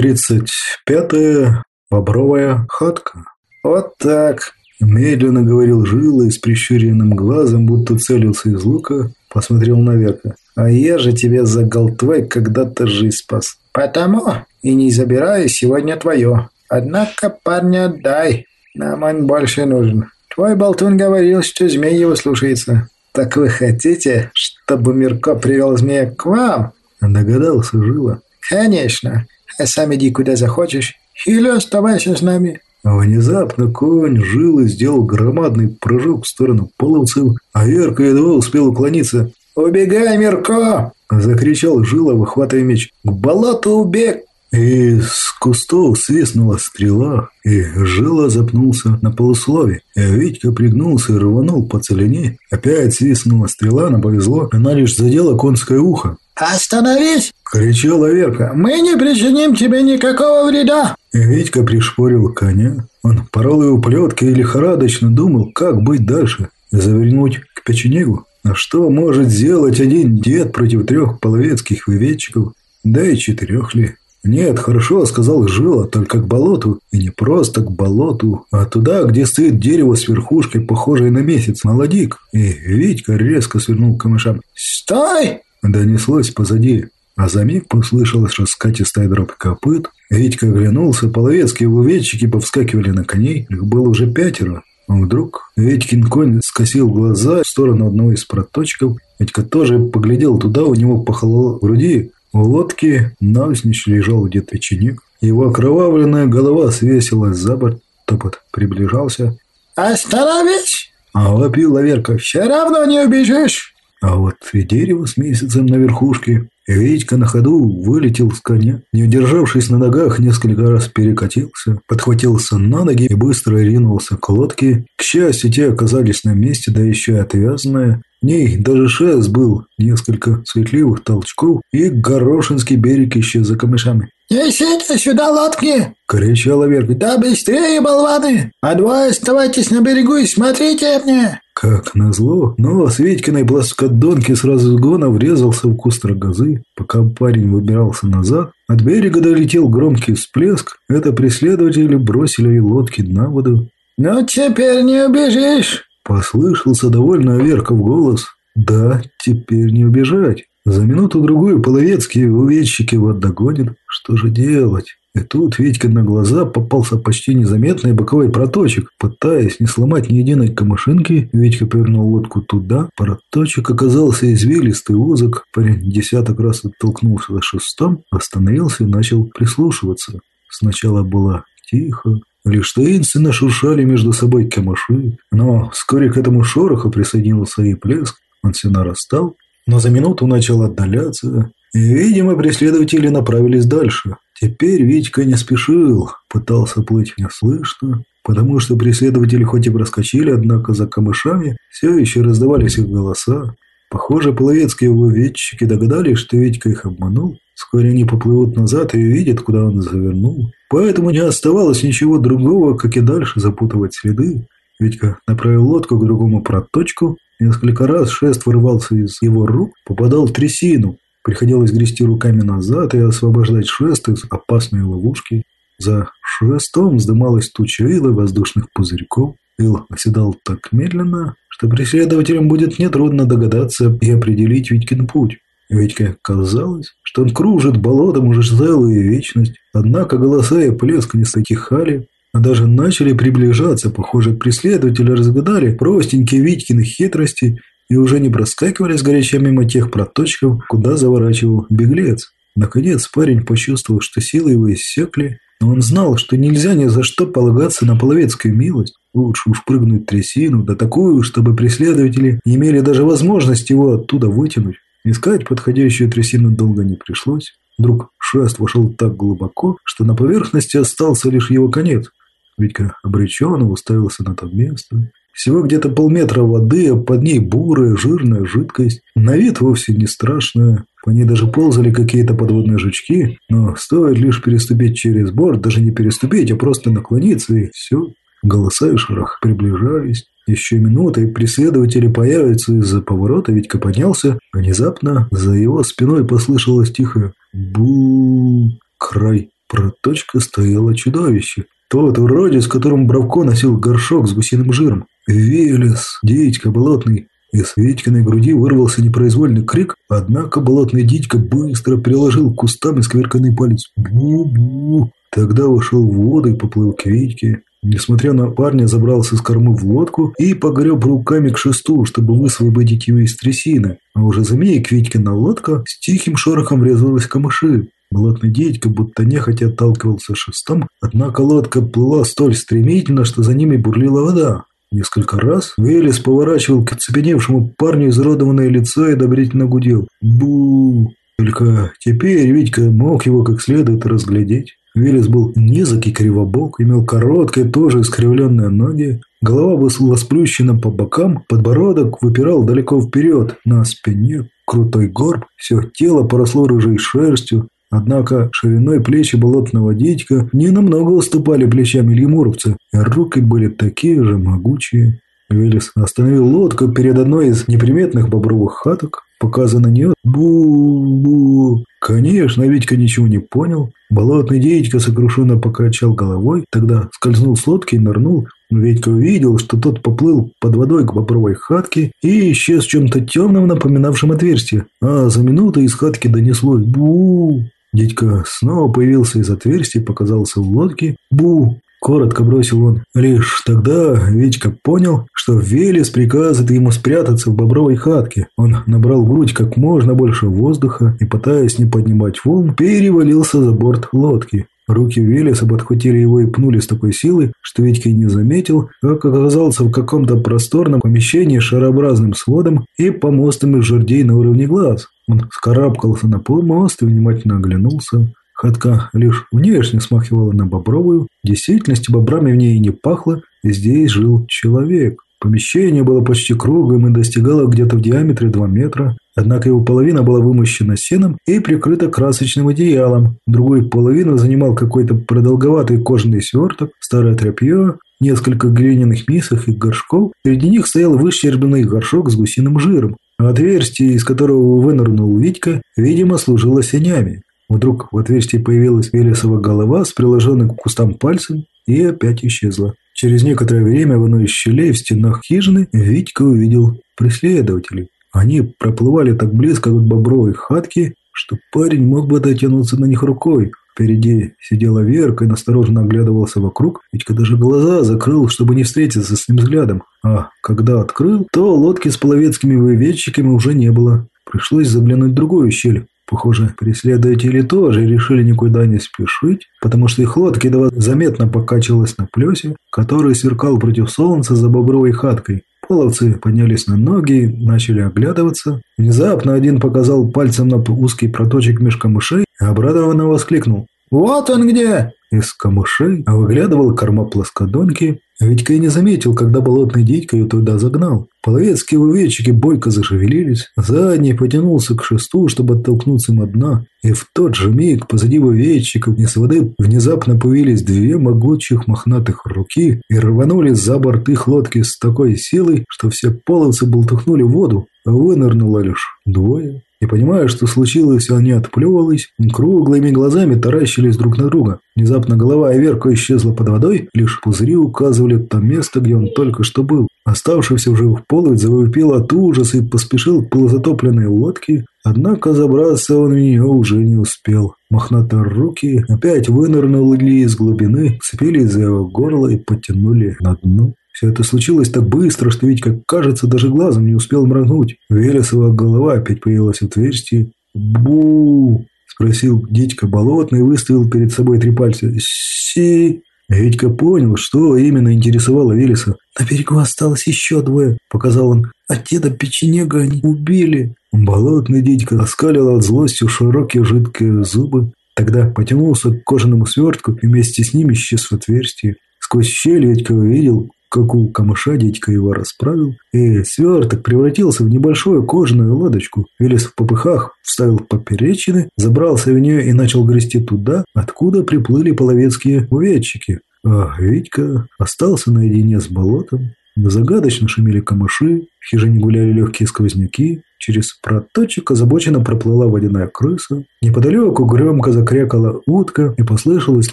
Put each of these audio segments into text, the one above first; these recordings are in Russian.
Тридцать пятая бобровая хатка. Вот так. Медленно говорил Жила и с прищуренным глазом, будто целился из лука, посмотрел наверх. А я же тебя за голтвой когда-то жизнь спас. Потому и не забираю сегодня твое. Однако парня отдай. Нам он больше нужен. Твой болтун говорил, что змей его слушается. Так вы хотите, чтобы Мирко привел змея к вам? Догадался Жила. Конечно. А сам иди куда захочешь. Или оставайся с нами. Внезапно конь жил и сделал громадный прыжок в сторону половцев, а Верка едва успел уклониться. «Убегай, Мирко!» – закричал Жила, выхватывая меч. «К болоту убег!» Из кустов свистнула стрела, и Жила запнулся на полуслове. Витька пригнулся и рванул по целине. Опять свистнула стрела, но повезло, она лишь задела конское ухо. «Остановись!» – кричала Верка. «Мы не причиним тебе никакого вреда!» Витька пришпорил коня. Он порол его плеткой и лихорадочно думал, как быть дальше. Завернуть к печенегу? А что может сделать один дед против трех половецких выведчиков? Да и четырех ли? Нет, хорошо, сказал Жила, только к болоту. И не просто к болоту, а туда, где стоит дерево с верхушкой, похожей на месяц, молодик. И Витька резко свернул к камышам. «Стой!» Донеслось позади, а за миг послышалась раскатистая дробь копыт. Витька оглянулся, половецкие увечики повскакивали на коней, их было уже пятеро. Вдруг Витькин конь скосил глаза в сторону одного из проточков. Витька тоже поглядел туда, у него похололо в груди. У лодки навзничь лежал где-то чиник. Его окровавленная голова свесилась за борт. Топот приближался. «Остановись!» А вопила Верка. «Все равно не убежишь!» А вот и дерево с месяцем на верхушке. Витька на ходу вылетел с коня. Не удержавшись на ногах, несколько раз перекатился, подхватился на ноги и быстро ринулся к лодке. К счастью, те оказались на месте, да еще и отвязанные. В ней даже шест был, несколько светливых толчков, и горошинский берег исчез за камышами. «Несите сюда лодки!» – кричала Верка. «Да быстрее, болваны! А двое оставайтесь на берегу и смотрите мне!» Как назло, но с Витькиной плоскодонки сразу с гона врезался в куст рогозы. Пока парень выбирался назад, от берега долетел громкий всплеск. Это преследователи бросили лодки на воду. «Ну, теперь не убежишь!» Послышался довольно Верка в голос. «Да, теперь не убежать!» За минуту-другую половецкие увечщики его догонят. Что же делать? И тут Витька на глаза попался почти незаметный боковой проточек. Пытаясь не сломать ни единой камышинки, Витька повернул лодку туда. Проточек оказался извилистый узок. Парень десяток раз оттолкнулся за шестом, остановился и начал прислушиваться. Сначала было тихо, Лишь таинственно шуршали между собой камыши, но вскоре к этому шороху присоединился и плеск, он все нарастал, но за минуту начал отдаляться, видимо, преследователи направились дальше. Теперь Витька не спешил, пытался плыть неслышно, потому что преследователи хоть и проскочили, однако за камышами все еще раздавались их голоса. Похоже, половецкие увечики догадались, что Витька их обманул. Вскоре они поплывут назад и увидят, куда он завернул. Поэтому не оставалось ничего другого, как и дальше запутывать следы. Витька направил лодку к другому проточку. Несколько раз шест вырывался из его рук, попадал в трясину. Приходилось грести руками назад и освобождать шест из опасной ловушки. За шестом вздымалась туча ила воздушных пузырьков. Ил оседал так медленно, что преследователям будет нетрудно догадаться и определить Витькин путь. Витьке казалось, что он кружит болотом уже целую вечность. Однако голоса и плеск не стихали, а даже начали приближаться. Похоже, преследователи разгадали простенькие Витькины хитрости и уже не проскакивали с горяча мимо тех проточков, куда заворачивал беглец. Наконец парень почувствовал, что силы его иссякли, но он знал, что нельзя ни за что полагаться на половецкую милость. Лучше уж прыгнуть трясину, да такую, чтобы преследователи не имели даже возможности его оттуда вытянуть. Искать подходящую трясину долго не пришлось. Вдруг шест вошел так глубоко, что на поверхности остался лишь его конец. Витька обреченно уставился на то место, всего где-то полметра воды, а под ней бурая, жирная жидкость. На вид вовсе не страшная. По ней даже ползали какие-то подводные жучки. Но стоит лишь переступить через борт, даже не переступить, а просто наклониться, и все. Голоса и шорох приближались. Еще минута, и преследователи появятся из-за поворота, Витька поднялся. Внезапно за его спиной послышалось тихое «бу». Край проточка стояло чудовище. Тот уродец, которым Бравко носил горшок с гусиным жиром. Велес, дитька болотный. Из Витькиной груди вырвался непроизвольный крик, однако болотный дитька быстро приложил к кустам искверканный палец. Бу-бу. Тогда вошел в воду и поплыл к Витьке. Несмотря на парня, забрался с кормы в лодку и погреб руками к шесту, чтобы высвободить его из трясины. А уже за миг Витькина лодка с тихим шорохом врезалась камыши. Болотный дядька будто нехотя отталкивался шестом, однако лодка плыла столь стремительно, что за ними бурлила вода. Несколько раз Велес поворачивал к оцепеневшему парню изродованное лицо и одобрительно гудел. бу Только теперь Витька мог его как следует разглядеть. Велес был низок и кривобок, имел короткие, тоже искривленные ноги. Голова была сплющена по бокам, подбородок выпирал далеко вперед, на спине крутой горб, все тело поросло рыжей шерстью, Однако шириной плечи болотного дядька не намного уступали плечам лемуровца, и руки были такие же могучие. Велес остановил лодку перед одной из неприметных бобровых хаток, показывая на нее бу-бу. Конечно, Витька ничего не понял. Болотный дядька сокрушенно покачал головой, тогда скользнул с лодки и нырнул. Витька увидел, что тот поплыл под водой к бобровой хатке и исчез в чем-то темном, напоминавшем отверстие. А за минуту из хатки донеслось бу Дядька снова появился из отверстия, показался в лодке. «Бу!» – коротко бросил он. Лишь тогда Витька понял, что Велес приказывает ему спрятаться в бобровой хатке. Он набрал в грудь как можно больше воздуха и, пытаясь не поднимать волн, перевалился за борт лодки. Руки Велеса подхватили его и пнули с такой силой, что Витька и не заметил, как оказался в каком-то просторном помещении с шарообразным сводом и помостом из жердей на уровне глаз. Он скарабкался на полмост и внимательно оглянулся. Хатка лишь внешне смахивала на бобровую. В действительности бобрами в ней не пахло, и здесь жил человек. Помещение было почти круглым и достигало где-то в диаметре 2 метра, однако его половина была вымощена сеном и прикрыта красочным одеялом. Другую половину занимал какой-то продолговатый кожаный сверток, старое тряпье, несколько глиняных мисок и горшков. Среди них стоял выщербленный горшок с гусиным жиром. Отверстие, из которого вынырнул Витька, видимо, служило сенями. Вдруг в отверстии появилась Велесова голова с приложенным к кустам пальцем и опять исчезла. Через некоторое время в одной из щелей в стенах хижины Витька увидел преследователей. Они проплывали так близко к бобровой хатке, что парень мог бы дотянуться на них рукой. Впереди сидела Верка и настороженно оглядывался вокруг, Витька даже глаза закрыл, чтобы не встретиться с ним взглядом. А когда открыл, то лодки с половецкими выведчиками уже не было. Пришлось заглянуть в другую щель. Похоже, преследователи тоже решили никуда не спешить, потому что их лодка едва заметно покачивалась на плесе, который сверкал против солнца за бобровой хаткой. Половцы поднялись на ноги, начали оглядываться. Внезапно один показал пальцем на узкий проточек меж камышей и обрадованно воскликнул. «Вот он где!» Из камышей выглядывал корма плоскодонки. Витька и не заметил, когда болотный дядька ее туда загнал. Половецкие увечики бойко зашевелились. Задний потянулся к шесту, чтобы оттолкнуться им от дна. И в тот же миг позади увечиков вниз воды внезапно появились две могучих мохнатых руки и рванули за борт их лодки с такой силой, что все половцы болтыхнули в воду, а вынырнуло лишь двое. И понимая, что случилось, они отплевывались, круглыми глазами таращились друг на друга. Внезапно голова Эверка исчезла под водой, лишь пузыри указывали то место, где он только что был. Оставшийся уже в половец завопил от ужаса и поспешил к полузатопленной лодке, однако забраться он в нее уже не успел. Мохнатые руки опять вынырнули из глубины, цепились за его горло и потянули на дно. Все это случилось так быстро, что Витька, кажется, даже глазом не успел моргнуть. Велесова голова опять появилась в отверстии. бу спросил дядька болотный и выставил перед собой три пальца. «Си!» Витька понял, что именно интересовало Велеса. «На берегу осталось еще двое», — показал он. «А деда печенега они убили». Болотный дядька оскалил от злости широкие жидкие зубы. Тогда потянулся к кожаному свертку и вместе с ним исчез в отверстии. Сквозь щель Витька увидел, как у камыша дядька его расправил, и сверток превратился в небольшую кожаную лодочку. Велес в попыхах вставил поперечины, забрался в нее и начал грести туда, откуда приплыли половецкие уведчики. А Витька остался наедине с болотом. Загадочно шумели камыши, в хижине гуляли легкие сквозняки, через проточек озабоченно проплыла водяная крыса, неподалеку громко закрякала утка и послышалось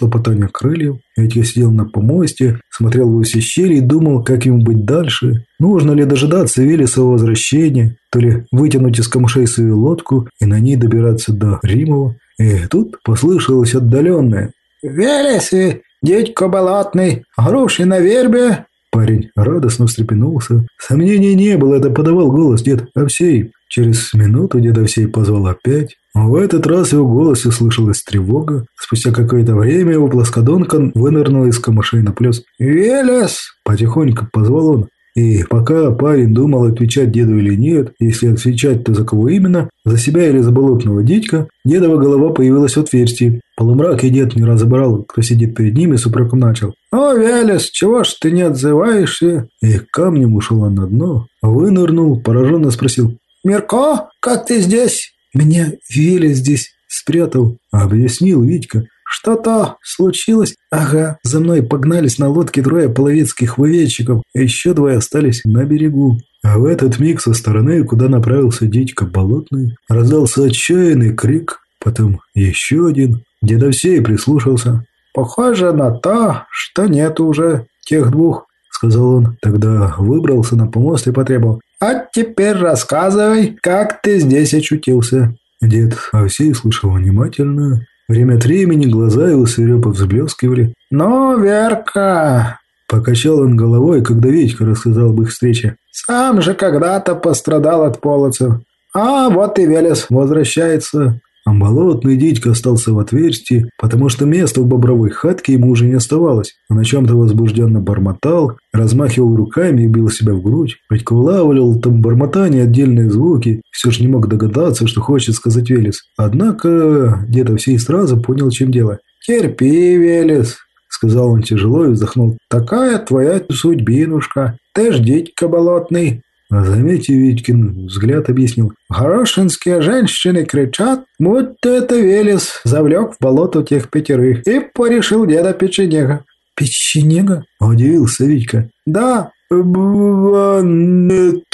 лопотание крыльев. Витька сидел на помосте, смотрел во все щели и думал, как ему быть дальше. Нужно ли дожидаться Велесова возвращения, то ли вытянуть из камышей свою лодку и на ней добираться до Римова. И тут послышалось отдаленное «Велес и дядько болотный, груши на вербе!» Парень радостно встрепенулся. Сомнений не было, это подавал голос дед Овсей. Через минуту дед Овсей позвал опять. В этот раз его голосе слышалась тревога. Спустя какое-то время его плоскодонка вынырнула из камышей на плес. «Велес!» – потихоньку позвал он. И пока парень думал, отвечать деду или нет, если отвечать, то за кого именно, за себя или за болотного дядька, дедова голова появилась в отверстии. В полумраке дед не разобрал, кто сидит перед ними, с упреком начал. «Ну, Велес, чего ж ты не отзываешься?» И камнем ушел он на дно, вынырнул, пораженно спросил. «Мирко, как ты здесь?» «Меня Велес здесь спрятал», — объяснил Витька. «Что-то случилось?» «Ага, за мной погнались на лодке трое половецких выведчиков, а еще двое остались на берегу». А в этот миг со стороны, куда направился дядька Болотный, раздался отчаянный крик, потом еще один. Дедовсей прислушался. «Похоже на то, что нет уже тех двух», — сказал он. Тогда выбрался на помост и потребовал. «А теперь рассказывай, как ты здесь очутился». Дед Овсей слушал внимательно, Время от времени глаза его свирепо взблескивали. «Ну, Верка!» Покачал он головой, когда Витька рассказал об их встрече. «Сам же когда-то пострадал от полоцев. А вот и Велес возвращается. А болотный дядька остался в отверстии, потому что места в бобровой хатке ему уже не оставалось. Он о чем-то возбужденно бормотал, размахивал руками и бил себя в грудь. Ведь улавливал там бормотание отдельные звуки, все же не мог догадаться, что хочет сказать Велес. Однако где-то все и сразу понял, чем дело. «Терпи, Велес», — сказал он тяжело и вздохнул. «Такая твоя судьбинушка. Ты ж дядька болотный. Заметьте, Витькин взгляд объяснил. Горошинские женщины кричат, будто это Велес завлек в болото тех пятерых и порешил деда Печенега. Печенега? Удивился Витька. Да. Банет.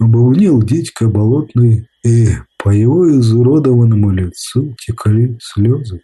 Бубнил дядька болотный, и по его изуродованному лицу текли слезы.